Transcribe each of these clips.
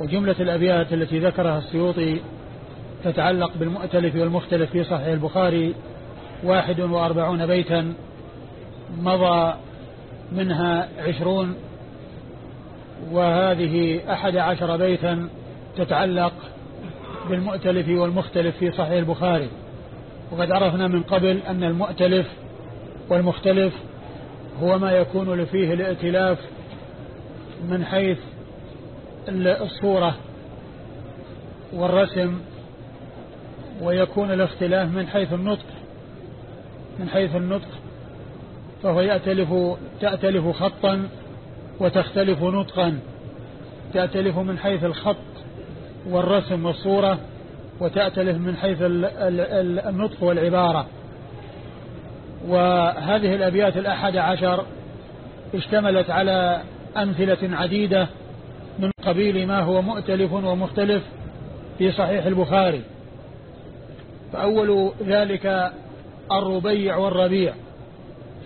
وجملة الأبيات التي ذكرها السيوطي تتعلق بالمؤتلف والمختلف في صحيح البخاري واحد وأربعون بيتا مضى منها عشرون وهذه أحد عشر بيتا تتعلق بالمؤتلف والمختلف في صحيح البخاري. وقد عرفنا من قبل أن المؤتلف والمختلف هو ما يكون فيه الائتلاف من حيث الصورة والرسم ويكون الاختلاف من حيث النطق من حيث النطق فهو يأتلف تأتلف خطا وتختلف نطقا تأتلف من حيث الخط والرسم والصورة وتأتلف من حيث النطق والعبارة. وهذه الأبيات الأحد عشر اشتملت على أمثلة عديدة من قبيل ما هو مؤتلف ومختلف في صحيح البخاري. فأول ذلك الربيع والربيع.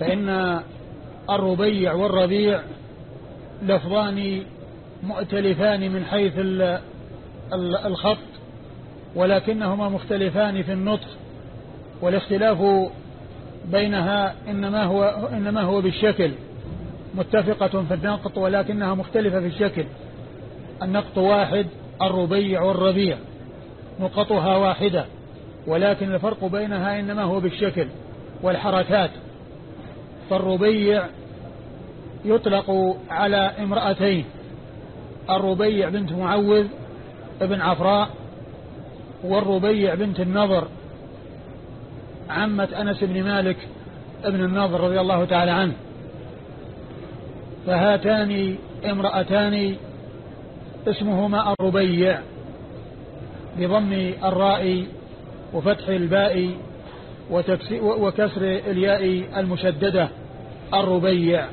فإن الربيع والربيع لفظان مؤتلفان من حيث الخط ولكنهما مختلفان في النطق والاختلاف بينها إنما هو, إنما هو بالشكل متفقة في النقط ولكنها مختلفة في الشكل. النقط واحد الربيع والربيع نقطها واحدة ولكن الفرق بينها إنما هو بالشكل والحركات. فالربيع يطلق على امرأتين الربيع بنت معوذ ابن عفراء والربيع بنت النضر عمة أنس بن مالك ابن النضر رضي الله تعالى عنه. فهاتان امرأتان اسمهما الربيع بضم الراء وفتح الباء وكسر الياء المشددة الربيع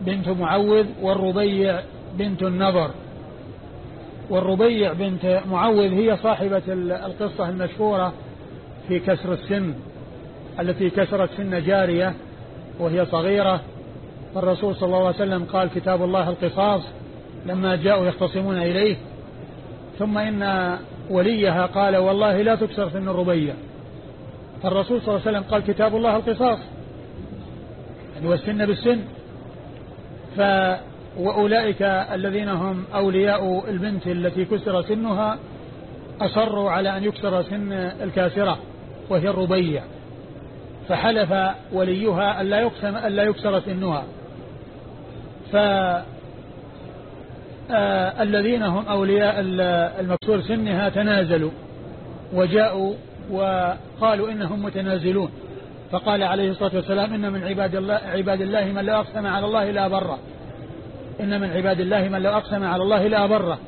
بنت معوذ والربيع بنت النضر. والربيع بنت معوذ هي صاحبة القصة المشهورة في كسر السن التي كسرت سن جارية وهي صغيرة. فالرسول صلى الله عليه وسلم قال كتاب الله القصاص لما جاءوا يختصمون إليه ثم إن وليها قال والله لا تكسر سن الربيع. فالرسول صلى الله عليه وسلم قال كتاب الله القصاص. يعني والسن بالسن. ف وأولئك الذين هم أولياء البنت التي كسر سنها أصروا على أن يكسر سن الكاسرة وهي الربيع. فحلف وليها ألا يقسم يكسر سنها. ف آه، الذين هم أولياء المكسور سنها تنازلوا وجاءوا وقالوا إنهم متنازلون. فقال عليه الصلاة والسلام إن من عباد الله, عباد الله من لا أقسم على الله لا بره إن من عباد الله من لا أقسم على الله لا بره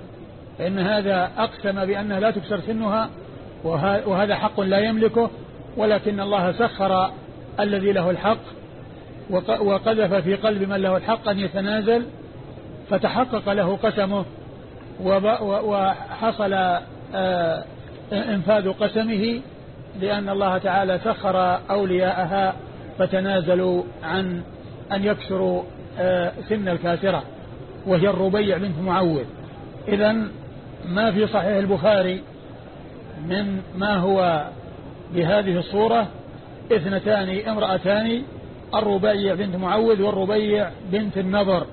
فإن هذا أقسم بأنها لا تكسر سنها وهذا حق لا يملكه ولكن الله سخر الذي له الحق وقذف في قلب من له الحق أن يتنازل فتحقق له قسمه وحصل آه، إنفاذ قسمه لأن الله تعالى سخر أولياءها فتنازلوا عن أن يكسروا آه، سن الكاسرة وهي الربيع بنت معوذ. إذا ما في صحيح البخاري من ما هو بهذه الصورة؟ اثنتان امرأتان الربيع بنت معوذ والربيع بنت النضر.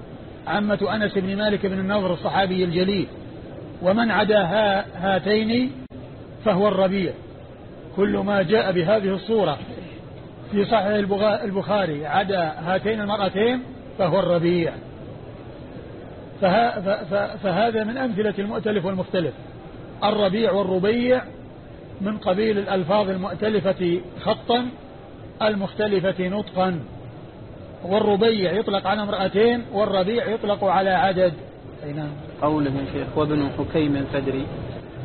عمة أنس بن مالك بن النضر الصحابي الجليل ومن عدا هاتين فهو الربيع. كل ما جاء بهذه الصورة في صحيح البخاري عدا هاتين المرأتين فهو الربيع. فهذا من أمثلة المؤتلف والمختلف. الربيع والربيع من قبيل الألفاظ المؤتلفة خطا المختلفة نطقا. والربيع يطلق على امرأتين والربيع يطلق على عدد. أي نعم. قوله يا شيخ وابن حكيم الفدري.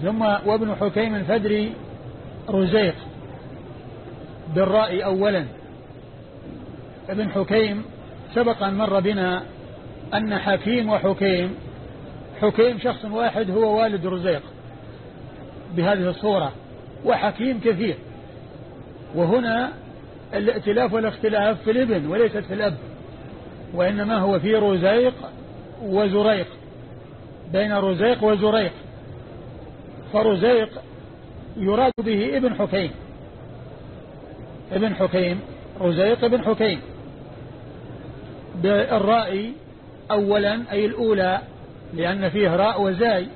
ثم وابن حكيم الفدري رزيق. بالراء أولا. ابن حكيم سبق أن مر بنا أن حكيم وحكيم حكيم شخص واحد هو والد رزيق بهذه الصورة وحكيم كثير. وهنا الائتلاف والاختلاف في الابن وليست في الأب وإنما هو في رزيق وزريق بين رزيق وزريق. فرزيق يراد به ابن حكيم. ابن حكيم رزيق ابن حكيم. بالراء أولا أي الأولى لأن فيه راء وزاي.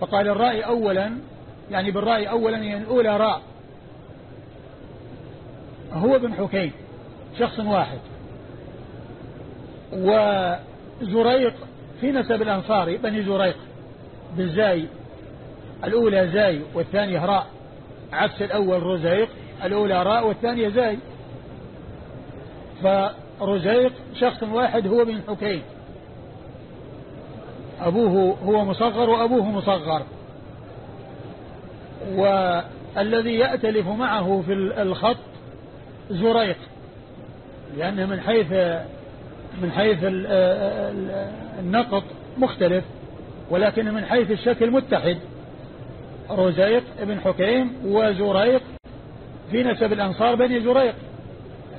فقال الراء أولا يعني بالراء أولا يعني الأولى راء. هو ابن حكيم شخص واحد. وزريق في نسب الأنصار بني زريق بالزاي الأولى زاي والثانية راء. عكس الأول رزيق الأولى راء والثانية زاي. فرزيق شخص واحد هو بن حكيم. أبوه هو مصغر وأبوه مصغر. والذي يأتلف معه في الخط زريق لأنه من حيث من حيث النقط مختلف ولكن من حيث الشكل متحد. رزيق ابن حكيم وزريق في نسب الأنصار بني زريق.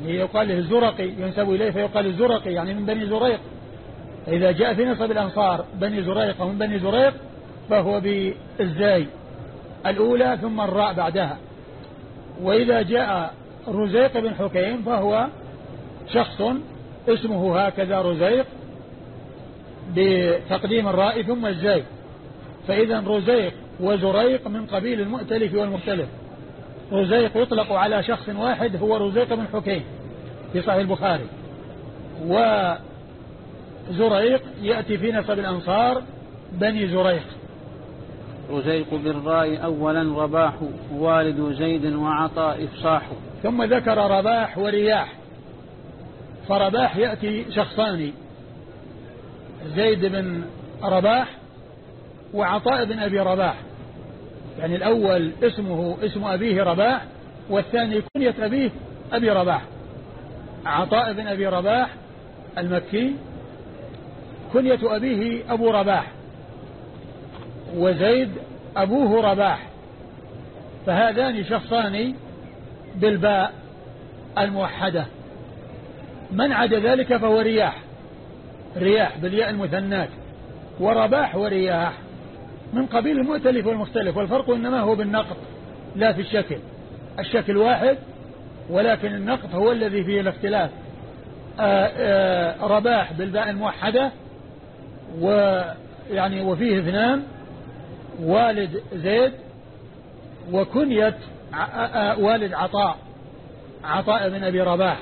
يعني يقال له الزرقي ينسب إليه فيقال الزرقي يعني من بني زريق. إذا جاء في نسب الأنصار بني زريق ومن بني زريق فهو بالزاي الأولى ثم الراء بعدها. وإذا جاء رزيق بن حكيم فهو شخص اسمه هكذا رزيق بتقديم الراء ثم الزاي فإذا رزيق وزريق من قبيل المؤتلف والمختلف. رزيق يطلق على شخص واحد هو رزيق بن حكيم في صحيح البخاري. وزريق يأتي في نسب الأنصار بني زريق. رزيق بالراء أولا رباح والد زيد وعطاء إفصاح ثم ذكر رباح ورياح فرباح يأتي شخصان زيد بن رباح وعطاء بن أبي رباح. يعني الأول اسمه اسم أبيه رباح والثاني كنية أبيه أبي رباح. عطاء بن أبي رباح المكي كنية أبيه أبو رباح وزيد أبوه رباح. فهذان شخصان بالباء الموحدة. من عدا ذلك فهو رياح. رياح بالياء المثنات ورباح ورياح. من قبيل المؤتلف والمختلف. والفرق إنما هو بالنقط لا في الشكل. الشكل واحد ولكن النقط هو الذي فيه الاختلاف. آآ آآ رباح بالباء الموحدة ويعني وفيه اثنان والد زيد وكنية والد عطاء عطاء بن أبي رباح.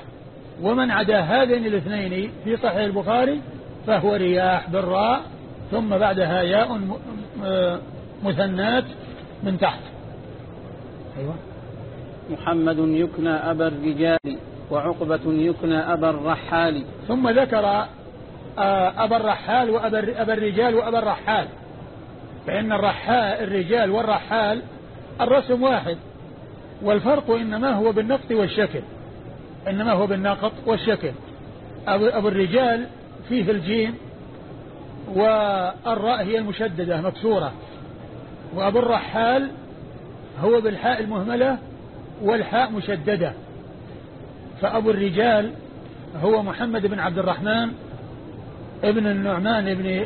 ومن عدا هذين الاثنين في صحيح البخاري فهو رياح بالراء ثم بعدها ياء مثنات من تحت. أيوة. محمد يكنى أبا الرجال وعقبة يكنى أبا الرحال. ثم ذكر أبا الرحال وأبا الرجال وأبا الرحال. فإن الرحال الرجال والرحال الرسم واحد. والفرق إنما هو بالنقط والشكل. إنما هو بالنقط والشكل. أبو الرجال فيه الجيم والراء هي المشددة مكسورة. وأبو الرحال هو بالحاء المهملة والحاء مشددة. فأبو الرجال هو محمد بن عبد الرحمن ابن النعمان ابن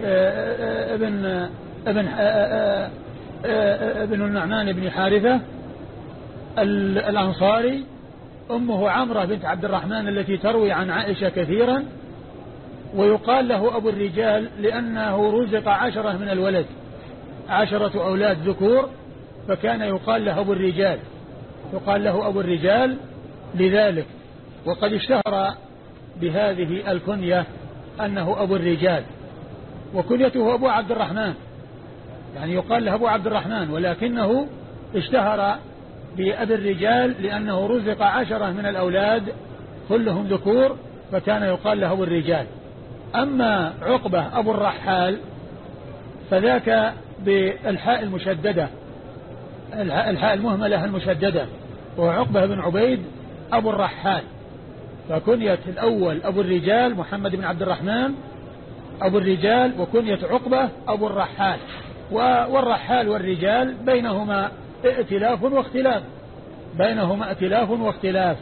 ابن ابن ابن النعمان بن حارثة. الأنصاري أمه عمرة بنت عبد الرحمن التي تروي عن عائشة كثيرا ويقال له أبو الرجال لأنه رزق عشرة من الولد عشرة أولاد ذكور فكان يقال له أبو الرجال. يقال له أبو الرجال لذلك. وقد اشتهر بهذه الكنية أنه أبو الرجال وكنيته أبو عبد الرحمن. يعني يقال له أبو عبد الرحمن ولكنه اشتهر بأبي الرجال لأنه رزق عشرة من الأولاد كلهم ذكور فكان يقال له أبو الرجال. أما عقبة أبو الرحال فذاك بالحاء المشددة الحاء المهملة المشددة وعقبة بن عبيد أبو الرحال. فكنية الأول أبو الرجال محمد بن عبد الرحمن أبو الرجال وكنية عقبة أبو الرحال. والرحال والرجال بينهما ائتلاف واختلاف. بينهما ائتلاف واختلاف.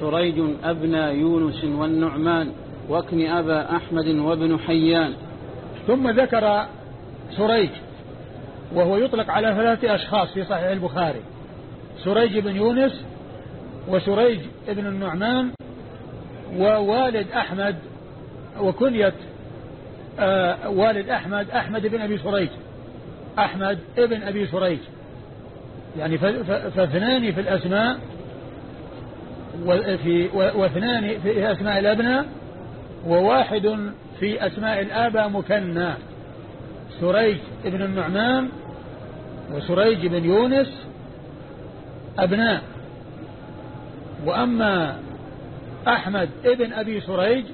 سريج أبنى يونس والنعمان واكن أبا أحمد وابن حيان. ثم ذكر سريج وهو يطلق على ثلاثة أشخاص في صحيح البخاري. سريج بن يونس وسريج بن النعمان ووالد أحمد وكنية آه والد أحمد أحمد بن أبي سريج. أحمد ابن أبي سريج. يعني فاثنان في الأسماء وفي واثنان في أسماء الأبناء وواحد في أسماء الآباء مكنى. سريج ابن النعمان وسريج بن يونس أبناء. وأما أحمد ابن أبي سريج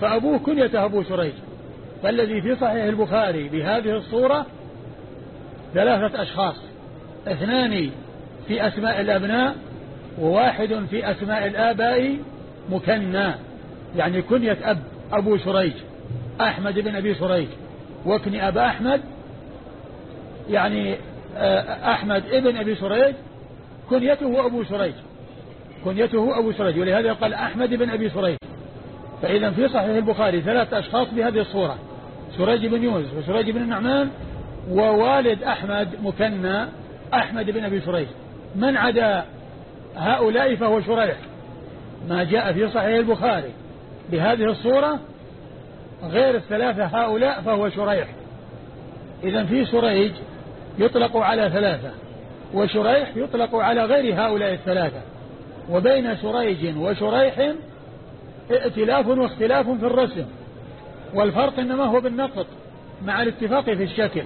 فأبوه كنيته أبو سريج. فالذي في صحيح البخاري بهذه الصورة ثلاثة أشخاص اثنان في أسماء الأبناء وواحد في أسماء الآباء مكنى يعني كنية أب أبو سريج أحمد بن أبي سريج وكني أبا أحمد يعني آه، أحمد ابن أبي سريج كنيته أبو سريج كنيته أبو سريج ولهذا قال أحمد بن أبي سريج. فإذا في صحيح البخاري ثلاثة أشخاص بهذه الصورة سريج بن يونس وسريج بن النعمان ووالد أحمد مكنى أحمد بن أبي سريج من عدا هؤلاء فهو شريح. ما جاء في صحيح البخاري. بهذه الصورة غير الثلاثة هؤلاء فهو شريح. إذا في سريج يطلق على ثلاثة وشريح يطلق على غير هؤلاء الثلاثة. وبين سريج وشريح ائتلاف واختلاف في الرسم. والفرق إنما هو بالنقط مع الاتفاق في الشكل.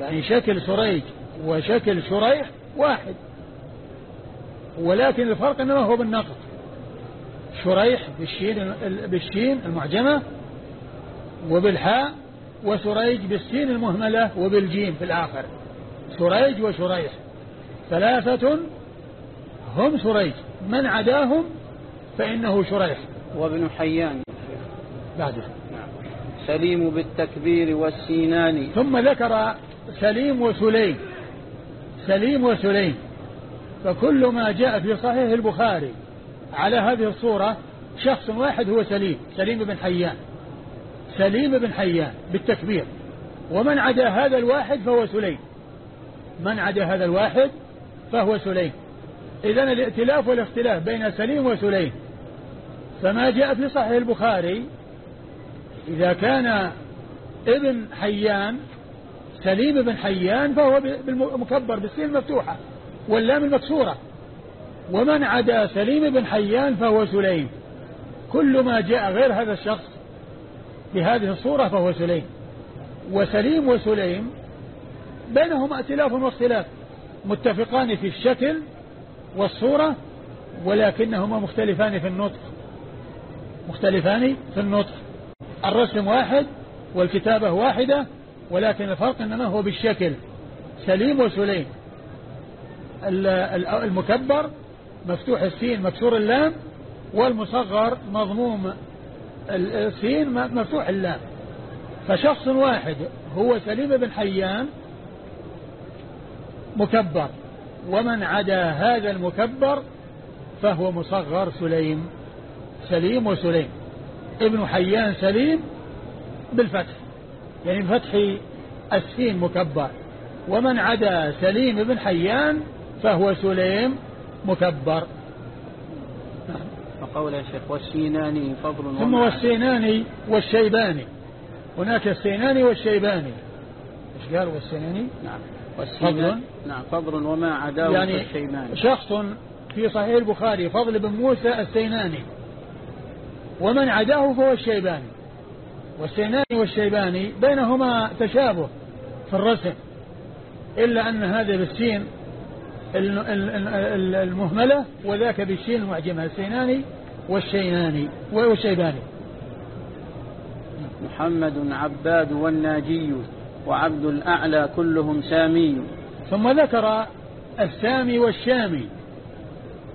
يعني شكل سريج وشكل شريح واحد. ولكن الفرق إنما هو بالنقط. شريح بالشين, بالشين المعجمة وبالحاء وسريج بالسين المهملة وبالجيم في الآخر. سريج وشريح. ثلاثة هم سريج. من عداهم فإنه شريح. وابن حيان. بعده. نعم. سليم بالتكبير والسينان. ثم ذكر سليم وسليم. سليم وسليم. فكل ما جاء في صحيح البخاري على هذه الصورة شخص واحد هو سليم سليم بن حيان. سليم بن حيان بالتكبير. ومن عدا هذا الواحد فهو سليم. من عدا هذا الواحد فهو سليم. إذا الائتلاف والاختلاف بين سليم وسليم. فما جاء في صحيح البخاري إذا كان ابن حيان سليم بن حيان فهو بالمكبر بالسين المفتوحة واللام المكسورة ومن عدا سليم بن حيان فهو سليم. كل ما جاء غير هذا الشخص بهذه الصورة فهو سليم. وسليم وسليم بينهما ائتلاف واختلاف متفقان في الشكل والصورة ولكنهما مختلفان في النطق. مختلفان في النطق. الرسم واحد والكتابة واحدة ولكن الفرق إنما هو بالشكل. سليم وسليم. المكبر مفتوح السين مكسور اللام والمصغر مضموم السين مفتوح اللام. فشخص واحد هو سليم بن حيان مكبر ومن عدا هذا المكبر فهو مصغر سليم. سليم وسليم. ابن حيان سليم بالفتح. يعني بفتح السين مكبر. ومن عدا سليم بن حيان فهو سليم مكبر. وقول يا شيخ والسيناني فضل ثم والسيناني والشيباني. هناك السيناني والشيباني. إيش قال والسيناني؟ نعم. فضل نعم فضل وما عداه يعني الشيباني شخص في صحيح البخاري فضل بن موسى السيناني. ومن عداه فهو الشيباني. والسيناني والشيباني بينهما تشابه في الرسم إلا أن هذا بالسين المهملة وذاك بالشين المعجمة السيناني والشيناني والشيباني. محمد عباد والناجي وعبد الأعلى كلهم سامي. ثم ذكر السامي والشامي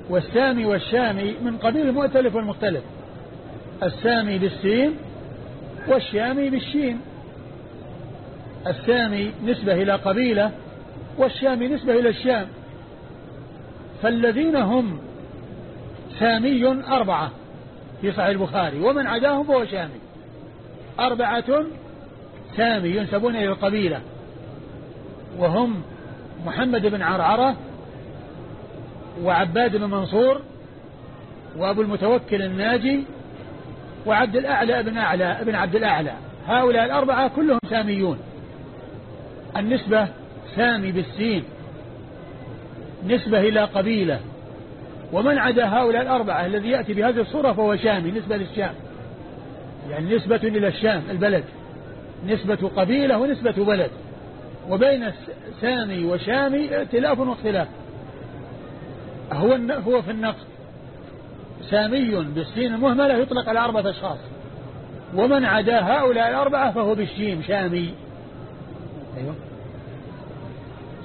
والسامي والشامي من قبيل المؤتلف والمختلف. السامي بالسين والشامي بالشين. السامي نسبة إلى قبيلة والشامي نسبة إلى الشام. فالذين هم سامي أربعة في صحيح البخاري ومن عداهم فهو شامي. أربعة سامي ينسبون إلى القبيلة. وهم محمد بن عرعرة وعباد بن منصور وأبو المتوكل الناجي وعبد الأعلى بن أعلى ابن عبد الأعلى. هؤلاء الأربعة كلهم ساميون. النسبة سامي بالسين. نسبة إلى قبيلة. ومن عدا هؤلاء الأربعة الذي يأتي بهذه الصورة فهو شامي نسبة للشام. يعني نسبة إلى الشام البلد. نسبة قبيلة ونسبة بلد. وبين سامي وشامي ائتلاف واختلاف. هو هو في النقد. سامي بالسين المهملة يطلق على أربعة أشخاص. ومن عدا هؤلاء الأربعة فهو بالشيم شامي. أيوه.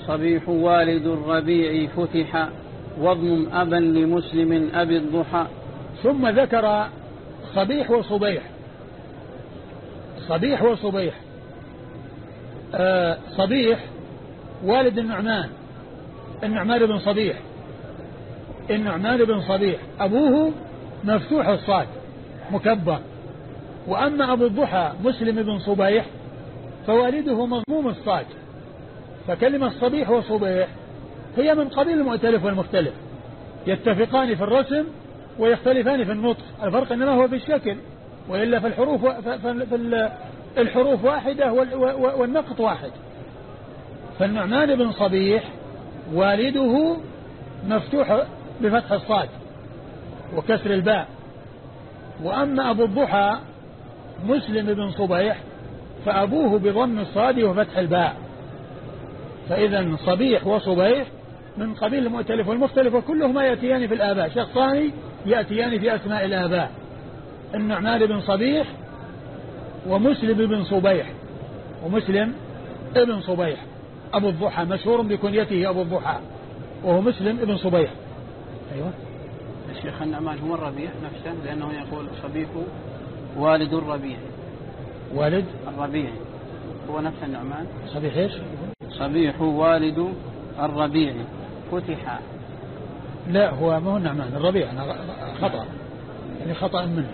صبيح والد الربيع فتح واضم أبا لمسلم أبي الضحى. ثم ذكر صبيح وصبيح. صبيح وصبيح. آه صبيح والد النعمان. النعمان بن صبيح. النعمان بن صبيح أبوه مفتوح الصاد مكبر. وأما أبو الضحى مسلم بن صبيح فوالده مضموم الصاد. فكلمة صبيح وصبيح هي من قبيل المؤتلف والمختلف. يتفقان في الرسم ويختلفان في النطق. الفرق إنما هو في الشكل وإلا في الحروف في الحروف واحدة والنقط واحد. فالنعمان بن صبيح والده مفتوح بفتح الصاد وكسر الباء. وأما أبو الضحى مسلم بن صبيح فأبوه بضم الصاد وفتح الباء. فإذا صبيح وصبيح من قبيل المؤتلف والمختلف وكلهما يأتيان في الآباء. شخصان يأتيان في أسماء الآباء. النعمان بن صبيح ومسلم بن صبيح ومسلم ابن صبيح. أبو الضحى مشهور بكنيته أبو الضحى وهو مسلم ابن صبيح. أيوة. الشيخ النعمان هو الربيع نفسه لأنه يقول صبيح والد الربيع. والد؟ الربيع. هو نفس النعمان. صبيح إيش؟ صبيح والد الربيع. فتح. لا هو ما هو النعمان الربيع. أنا خطأ. يعني خطأ منه.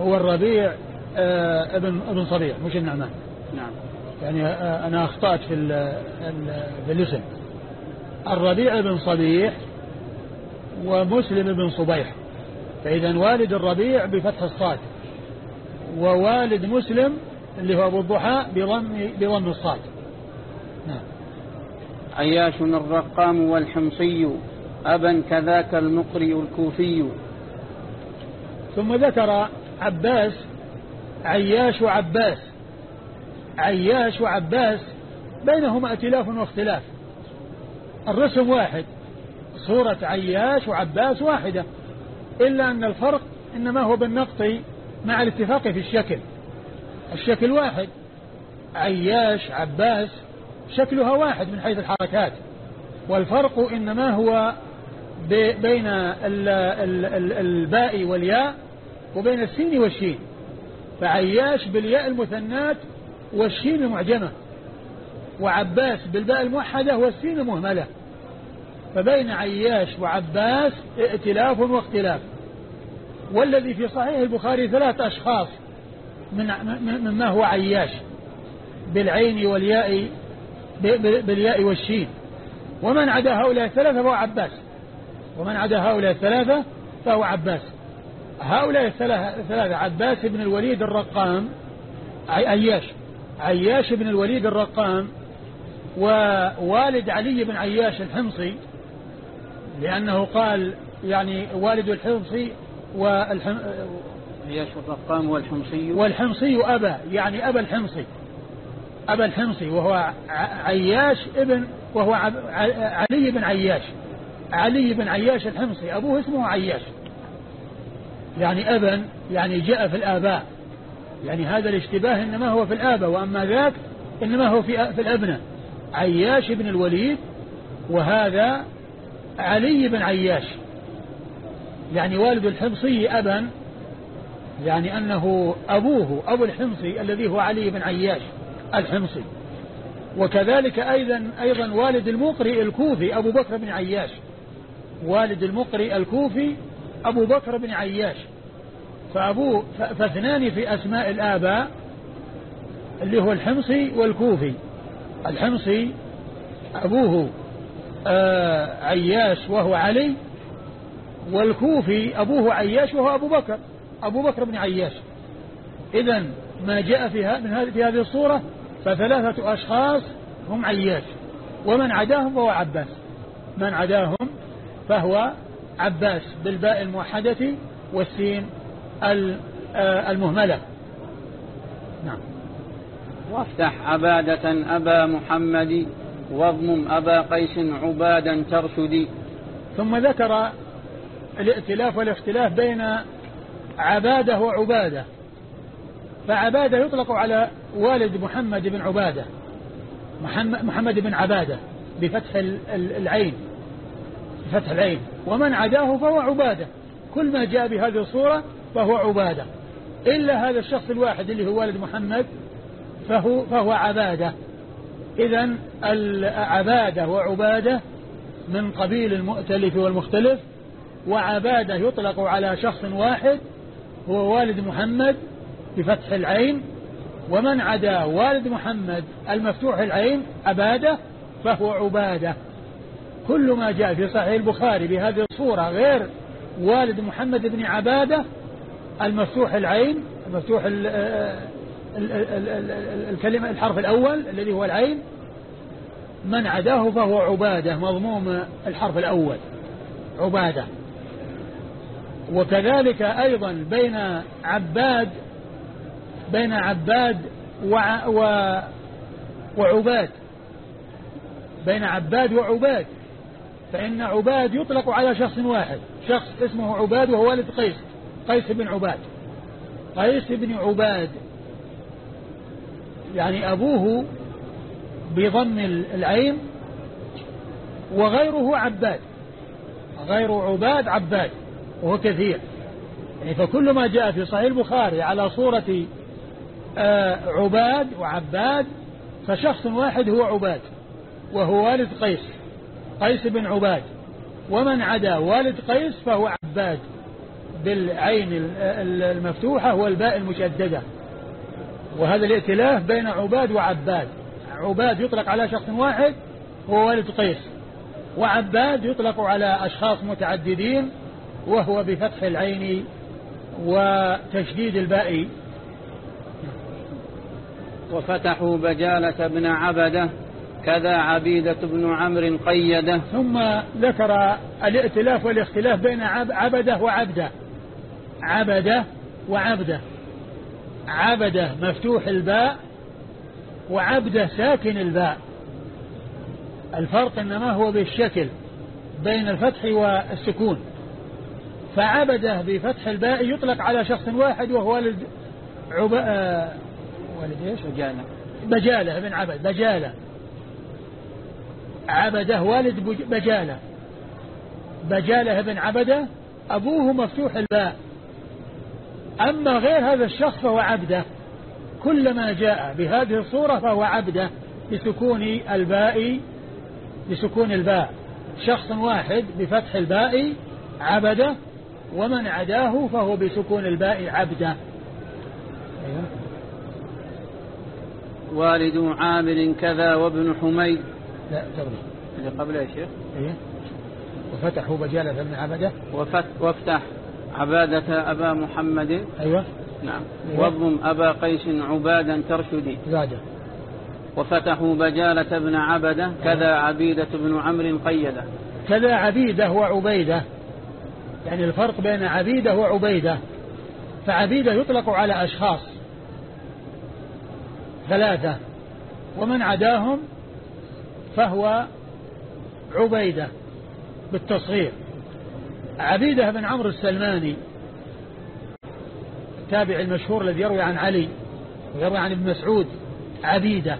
هو الربيع آه ابن ابن صبيح مش النعمان. نعم. يعني آه أنا أخطأت في في الاسم. الربيع بن صبيح ومسلم بن صبيح. فإذا والد الربيع بفتح الصاد. ووالد مسلم اللي هو أبو الضحى بضم بضم الصاد. نعم. عياش الرقام والحمصي أبا كذاك المقرئ الكوفي. ثم ذكر عباس عياش وعباس عياش وعباس بينهما ائتلاف واختلاف. الرسم واحد. صورة عياش وعباس واحدة إلا أن الفرق إنما هو بالنقط مع الاتفاق في الشكل. الشكل واحد عياش عباس شكلها واحد من حيث الحركات. والفرق إنما هو بين الباء والياء وبين السين والشين. فعياش بالياء المثنات والشين المعجمة وعباس بالباء الموحدة والسين المهملة. فبين عياش وعباس ائتلاف واختلاف. والذي في صحيح البخاري ثلاث أشخاص من مما هو عياش بالعين والياء بالياء والشين. ومن عدا هؤلاء الثلاثة فهو عباس. ومن عدا هؤلاء الثلاثة فهو عباس. هؤلاء الثلاثة عباس بن الوليد الرقام عياش عياش بن الوليد الرقام ووالد علي بن عياش الحمصي لأنه قال يعني والد الحمصي والحم عياش الرقام والحمصي؟ والحمصي أبا يعني أبا الحمصي. أبا الحمصي وهو عياش ابن وهو علي بن عياش. علي بن عياش الحمصي أبوه اسمه عياش. يعني أبا يعني جاء في الآباء. يعني هذا الاشتباه إنما هو في الآباء وأما ذاك إنما هو في, في الأبناء. عياش بن الوليد وهذا علي بن عياش. يعني والد الحمصي أبا يعني أنه أبوه أبو الحمصي الذي هو علي بن عياش الحمصي. وكذلك أيضا أيضا والد المقري الكوفي أبو بكر بن عياش. والد المقري الكوفي أبو بكر بن عياش. فأبوه فاثنان في أسماء الآباء اللي هو الحمصي والكوفي. الحمصي أبوه عياش وهو علي والكوفي أبوه عياش وهو أبو بكر أبو بكر بن عياش. إذا ما جاء في هذه في هذه الصورة فثلاثة أشخاص هم عياش. ومن عداهم فهو عباس. من عداهم فهو عباس بالباء الموحدة والسين آه، المهملة. نعم. وافتح عبادة أبا محمد واضمم أبا قيس عبادا ترشدي. ثم ذكر الائتلاف والاختلاف بين عبادة وعبادة. فعبادة يطلق على والد محمد بن عبادة. محمد بن عبادة بفتح العين. بفتح العين. ومن عداه فهو عبادة. كل ما جاء بهذه الصورة فهو عبادة. إلا هذا الشخص الواحد اللي هو والد محمد فهو, فهو عبادة. إذا العبادة وعبادة من قبيل المؤتلف والمختلف وعبادة يطلق على شخص واحد هو والد محمد بفتح العين ومن عدا والد محمد المفتوح العين عبادة فهو عبادة. كل ما جاء في صحيح البخاري بهذه الصورة غير والد محمد بن عبادة المفتوح العين المفتوح الكلمة الحرف الأول الذي هو العين من عداه فهو عبادة مضموم الحرف الأول عبادة. وكذلك أيضا بين عباد بين عباد وع و وعباد. بين عباد وعباد. فإن عباد يطلق على شخص واحد. شخص اسمه عباد وهو والد قيس قيس بن عباد. قيس بن عباد. يعني أبوه بضم العين وغيره عباد غير عباد عباد وهو كثير. يعني فكل ما جاء في صحيح البخاري على صورة آه، عباد وعباد فشخص واحد هو عباد وهو والد قيس قيس بن عباد. ومن عدا والد قيس فهو عباد بالعين المفتوحة والباء المشددة. وهذا الائتلاف بين عباد وعباد. عباد يطلق على شخص واحد هو والد قيس. وعباد يطلق على أشخاص متعددين وهو بفتح العين وتشديد الباء. وفتحوا بجالة بن عبدة كذا عبيدة بن عمرو قيده. ثم ذكر الائتلاف والاختلاف بين عبدة وعبدة. عبدة وعبدة. عبده مفتوح الباء وعبده ساكن الباء. الفرق إنما هو بالشكل بين الفتح والسكون. فعبده بفتح الباء يطلق على شخص واحد وهو والد عب... آه... والد إيش؟ بجالة. بجالة ابن عبد بجالة. عبده والد بجالة. بجالة بن عبده أبوه مفتوح الباء. أما غير هذا الشخص فهو عبده. كلما جاء بهذه الصورة فهو عبده بسكون الباء بسكون الباء. شخص واحد بفتح الباء عبده ومن عداه فهو بسكون الباء عبده. أيوه. والد عامر كذا وابن حميد. لا تغني اللي قبل يا شيخ. إيه وفتحوا بجالة بن عبده. وفت وافتح. عبادة أبا محمد. أيوة. نعم. أيوة. واضم أبا قيس عبادا ترشدي. زاده وفتحوا بجالة بن عبدة كذا أيوة. عبيدة بن عمرو قيدة. كذا عبيدة وعبيدة. يعني الفرق بين عبيدة وعبيدة. فعبيدة يطلق على أشخاص. ثلاثة. ومن عداهم فهو عبيدة بالتصغير. عبيدة بن عمرو السلماني التابع المشهور الذي يروي عن علي ويروي عن ابن مسعود عبيدة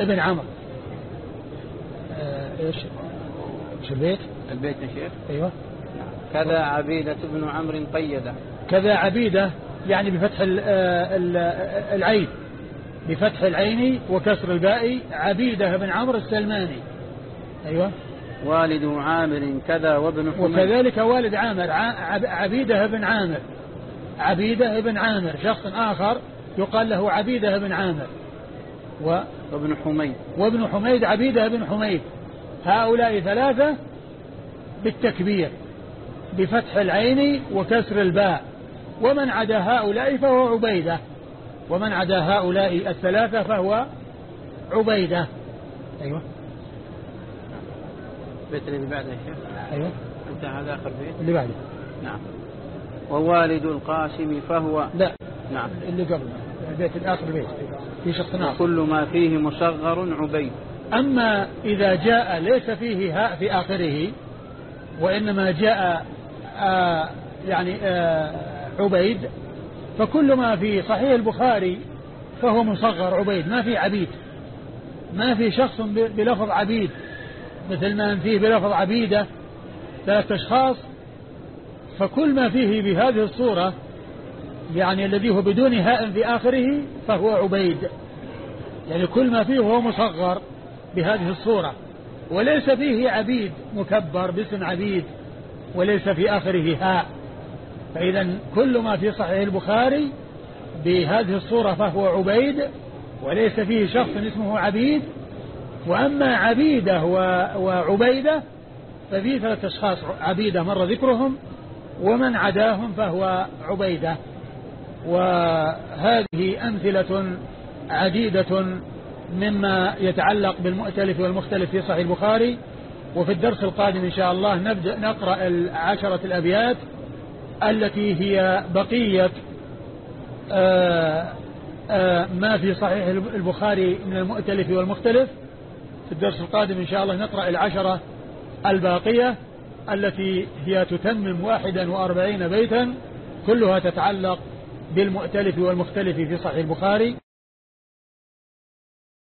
ابن عمرو. آه إيش؟ إيش البيت؟ البيت يا شيخ. أيوه. كذا عبيدة بن عمرو قيدة كذا عبيدة يعني بفتح العين. بفتح العين وكسر الباء عبيدة بن عمرو السلماني. أيوة. والد عامر كذا وابن حميد. وكذلك والد عامر عبيدة بن عامر. عبيدة بن عامر شخص آخر يقال له عبيدة بن عامر. و وابن حميد. وابن حميد عبيدة بن حميد. هؤلاء ثلاثة بالتكبير بفتح العين وكسر الباء. ومن عدا هؤلاء فهو عبيدة. ومن عدا هؤلاء الثلاثة فهو عبيدة. أيوة. البيت اللي بعده يا شيخ؟ أيوة. أنت هذا آخر بيت؟ اللي بعده. نعم. ووالد القاسم فهو؟ لا. نعم. اللي قبل. البيت الآخر البيت في شخص آخر. كل ما فيه مصغر عبيد. أما إذا جاء ليس فيه هاء في آخره وإنما جاء آه يعني آه عبيد فكل ما في صحيح البخاري فهو مصغر عبيد. ما في عبيد. ما في شخص بلفظ عبيد. مثل ما فيه بلفظ عبيدة ثلاثة أشخاص فكل ما فيه بهذه الصورة يعني الذي هو بدون هاء في آخره فهو عبيد. يعني كل ما فيه هو مصغر بهذه الصورة. وليس فيه عبيد مكبر باسم عبيد وليس في آخره هاء. فإذا كل ما في صحيح البخاري بهذه الصورة فهو عبيد وليس فيه شخص اسمه عبيد وأما عبيدة وعبيدة ففي ثلاثة أشخاص. عبيدة مر ذكرهم ومن عداهم فهو عبيدة. وهذه أمثلة عديدة مما يتعلق بالمؤتلف والمختلف في صحيح البخاري. وفي الدرس القادم إن شاء الله نبدأ نقرأ العشرة الأبيات التي هي بقية آه، آه، ما في صحيح البخاري من المؤتلف والمختلف. في الدرس القادم إن شاء الله نقرأ العشرة الباقية التي هي تتمم واحدا وأربعين بيتا كلها تتعلق بالمؤتلف والمختلف في صحيح البخاري.